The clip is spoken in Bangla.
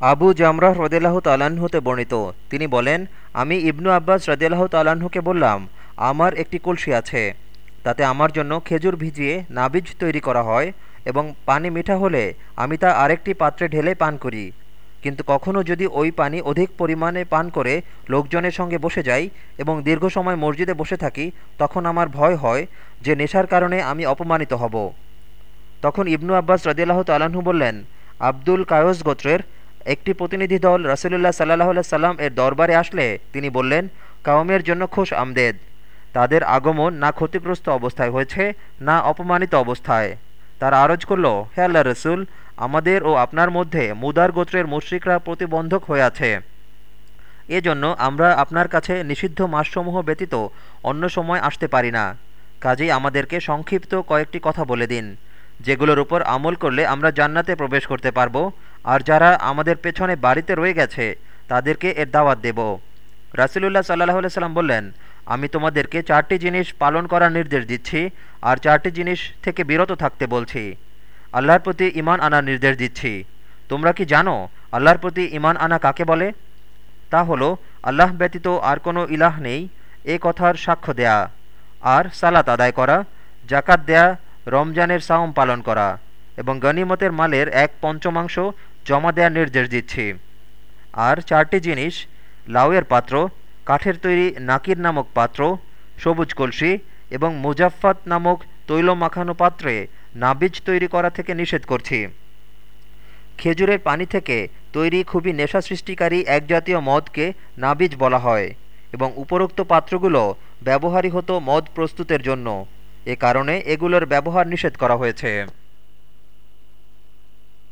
আবু জামরাহ রদিল্লাহ তাল্লাহ্ন হতে বর্ণিত। তিনি বলেন, আমি ইবনু আব্বাস রদিল্লাহ তাল্লাহ্নকে বললাম, আমার একটি কলসি আছে। তাতে আমার জন্য খেজুর ভিজিয়ে নাবিজ তৈরি করা হয় এবং পানি মিঠা হলে আমি তা আরেকটি পাত্রে ঢেলে পান করি। কিন্তু কখনও যদি ওই পানি অধিক পরিমাণে পান করে লোকজনের সঙ্গে বসে যাই এবং দীর্ঘ সময় মসজিদে বসে থাকি, তখন আমার ভয় হয় যে নেশার কারণে আমি অপমানিত হব। তখন ইবনু আব্বাস রদিল্লাহ তাল্লাহ্ন বললেন, আব্দুল কায়স গোত্রের একটি প্রতিনিধি দল রসুলুল্লাহ সাল্লাহ সাল্লাম এর দরবারে আসলে তিনি বললেন কাউমের জন্য খোশ আমদেদ। তাদের আগমন না ক্ষতিগ্রস্ত অবস্থায় হয়েছে, না অপমানিত অবস্থায়। তারা আরজ করল, হে আল্লাহ রসুল, আমাদের ও আপনার মধ্যে মুদার গোত্রের মুশ্রিকরা প্রতিবন্ধক হয়ে আছে। এজন্য আমরা আপনার কাছে নিষিদ্ধ মাসসমূহ ব্যতীত অন্য সময় আসতে পারি না। কাজেই আমাদেরকে সংক্ষিপ্ত কয়েকটি কথা বলে দিন, যেগুলোর উপর আমল করলে আমরা জান্নাতে প্রবেশ করতে পারব। আর যারা আমাদের পেছনে বাড়িতে রয়ে গেছে, তাদেরকে এর দাওয়াত দেব। রাসুলুল্লাহ সাল্লাহ সাল্লাম বললেন, আমি তোমাদেরকে চারটি জিনিস পালন করার নির্দেশ দিচ্ছি আর চারটি জিনিস থেকে বিরত থাকতে বলছি। আল্লাহর প্রতি ইমান আনার নির্দেশ দিচ্ছি। তোমরা কি জানো আল্লাহর প্রতি ইমান আনা কাকে বলে? তা হলো, আল্লাহ ব্যতীত আর কোনো ইলাহ নেই, এ কথার সাক্ষ্য দেয়া। আর সালাত আদায় করা জাকাত দেয়া, রমজানের সাওম পালন করা এবং গনিমতের মালের এক পঞ্চমাংশ জমা দেওয়ার নির্দেশ দিচ্ছি। আর চারটি জিনিস, লাউয়ের পাত্র, কাঠের তৈরি নাকির নামক পাত্র, সবুজ কলসি এবং মুজাফফাত নামক তৈল মাখানো পাত্রে নাবিজ তৈরি করা থেকে নিষেধ করছি। খেজুরের পানি থেকে তৈরি খুবই নেশা সৃষ্টিকারী এক জাতীয় মদকে নাবিজ বলা হয় এবং উপরোক্ত পাত্রগুলো ব্যবহারই হতো মদ প্রস্তুতের জন্য। এ কারণে এগুলোর ব্যবহার নিষেধ করা হয়েছে।